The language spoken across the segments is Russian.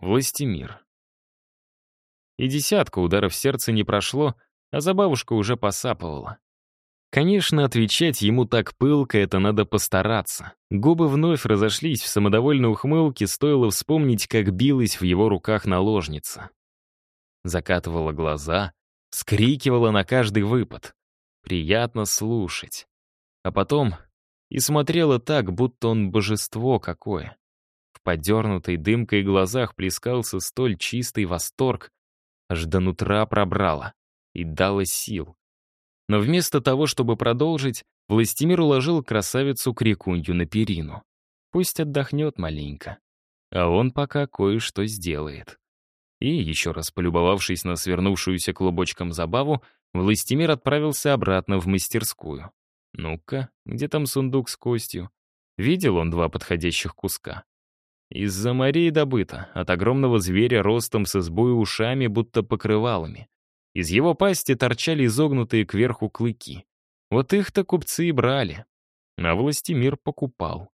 Властимир. И десятка ударов сердца не прошло, а забавушка уже посапывала. Конечно, отвечать ему так пылко — это надо постараться. Губы вновь разошлись в самодовольной ухмылке, стоило вспомнить, как билась в его руках наложница. Закатывала глаза, скрикивала на каждый выпад. Приятно слушать. А потом и смотрела так, будто он божество какое. В подернутой дымкой глазах плескался столь чистый восторг, аж до нутра пробрало и дало сил. Но вместо того, чтобы продолжить, Властимир уложил красавицу Крикунью на перину. Пусть отдохнет маленько. А он пока кое-что сделает. И, еще раз полюбовавшись на свернувшуюся клубочком забаву, Властимир отправился обратно в мастерскую. Ну-ка, где там сундук с костью? Видел он два подходящих куска. Из-за морей добыто, от огромного зверя ростом с избой ушами, будто покрывалами. Из его пасти торчали изогнутые кверху клыки. Вот их-то купцы и брали. А властемир покупал.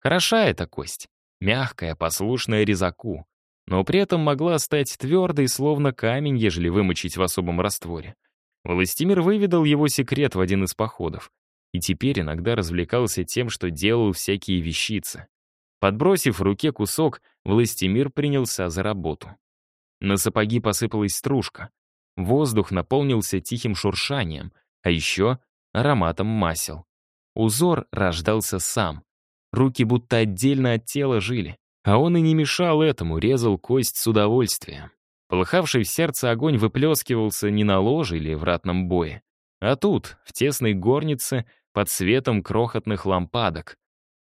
Хороша эта кость, мягкая, послушная резаку, но при этом могла стать твердой, словно камень, ежели вымочить в особом растворе. Властимир выведал его секрет в один из походов и теперь иногда развлекался тем, что делал всякие вещицы. Подбросив в руке кусок, Властимир принялся за работу. На сапоги посыпалась стружка. Воздух наполнился тихим шуршанием, а еще ароматом масел. Узор рождался сам. Руки будто отдельно от тела жили. А он и не мешал этому, резал кость с удовольствием. Полыхавший в сердце огонь выплескивался не на ложе или в ратном бое, а тут, в тесной горнице, под светом крохотных лампадок,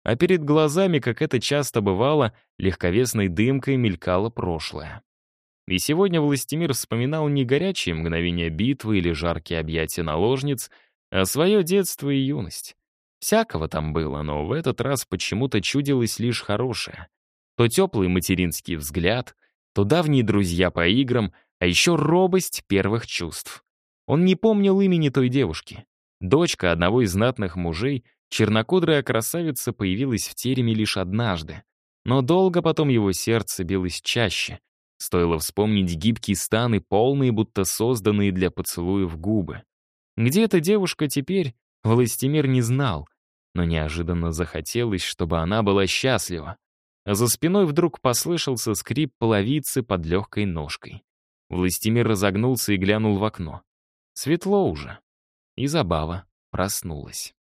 а перед глазами, как это часто бывало, легковесной дымкой мелькало прошлое. И сегодня Властимир вспоминал не горячие мгновения битвы или жаркие объятия наложниц, а свое детство и юность. Всякого там было, но в этот раз почему-то чудилось лишь хорошее. То теплый материнский взгляд, то давние друзья по играм, а еще робость первых чувств. Он не помнил имени той девушки. Дочка одного из знатных мужей, Чернокудрая красавица появилась в тереме лишь однажды. Но долго потом его сердце билось чаще. Стоило вспомнить гибкие станы, полные, будто созданные для поцелуев губы. Где эта девушка теперь, Властимир не знал, но неожиданно захотелось, чтобы она была счастлива. А за спиной вдруг послышался скрип половицы под легкой ножкой. Властимир разогнулся и глянул в окно. Светло уже. И забава проснулась.